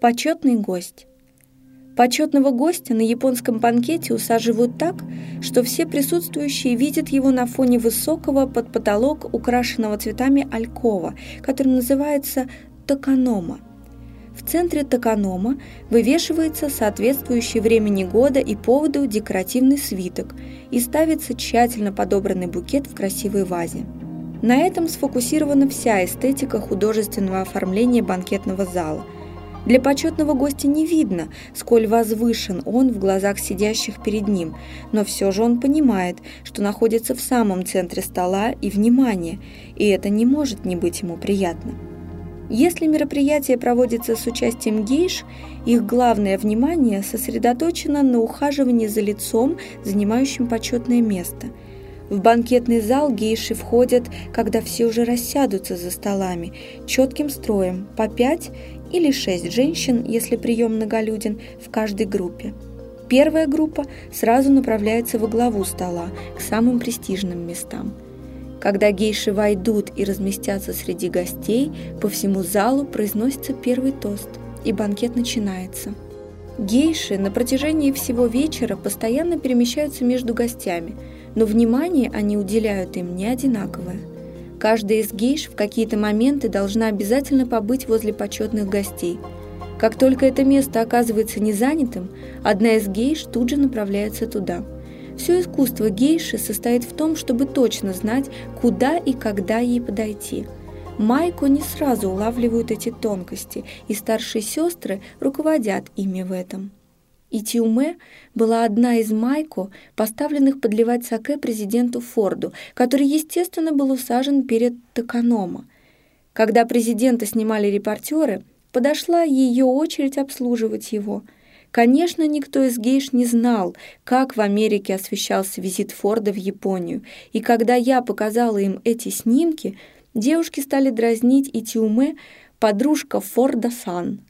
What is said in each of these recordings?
Почетный гость. Почетного гостя на японском банкете усаживают так, что все присутствующие видят его на фоне высокого под потолок украшенного цветами алькова, который называется токанома. В центре токанома вывешивается соответствующий времени года и поводу декоративный свиток и ставится тщательно подобранный букет в красивой вазе. На этом сфокусирована вся эстетика художественного оформления банкетного зала – для почетного гостя не видно, сколь возвышен он в глазах сидящих перед ним, но все же он понимает, что находится в самом центре стола и внимания, и это не может не быть ему приятно. Если мероприятие проводится с участием гейш, их главное внимание сосредоточено на ухаживании за лицом, занимающим почетное место – в банкетный зал гейши входят, когда все уже рассядутся за столами, четким строем, по пять или шесть женщин, если прием многолюден, в каждой группе. Первая группа сразу направляется во главу стола, к самым престижным местам. Когда гейши войдут и разместятся среди гостей, по всему залу произносится первый тост, и банкет начинается. Гейши на протяжении всего вечера постоянно перемещаются между гостями, но внимание они уделяют им не одинаковое – Каждая из гейш в какие-то моменты должна обязательно побыть возле почетных гостей. Как только это место оказывается незанятым, одна из гейш тут же направляется туда. Все искусство гейши состоит в том, чтобы точно знать, куда и когда ей подойти. Майко не сразу улавливают эти тонкости, и старшие сестры руководят ими в этом. И Тиуме была одна из майко, поставленных подливать саке президенту Форду, который, естественно, был усажен перед Токанома. Когда президента снимали репортеры, подошла ее очередь обслуживать его. Конечно, никто из гейш не знал, как в Америке освещался визит Форда в Японию, и когда я показала им эти снимки, девушки стали дразнить Итиуме подружка Форда Сан.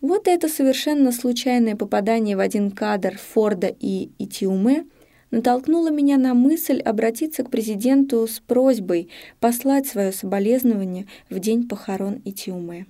Вот это совершенно случайное попадание в один кадр Форда и Итиуме натолкнуло меня на мысль обратиться к президенту с просьбой послать свое соболезнование в день похорон Итиуме.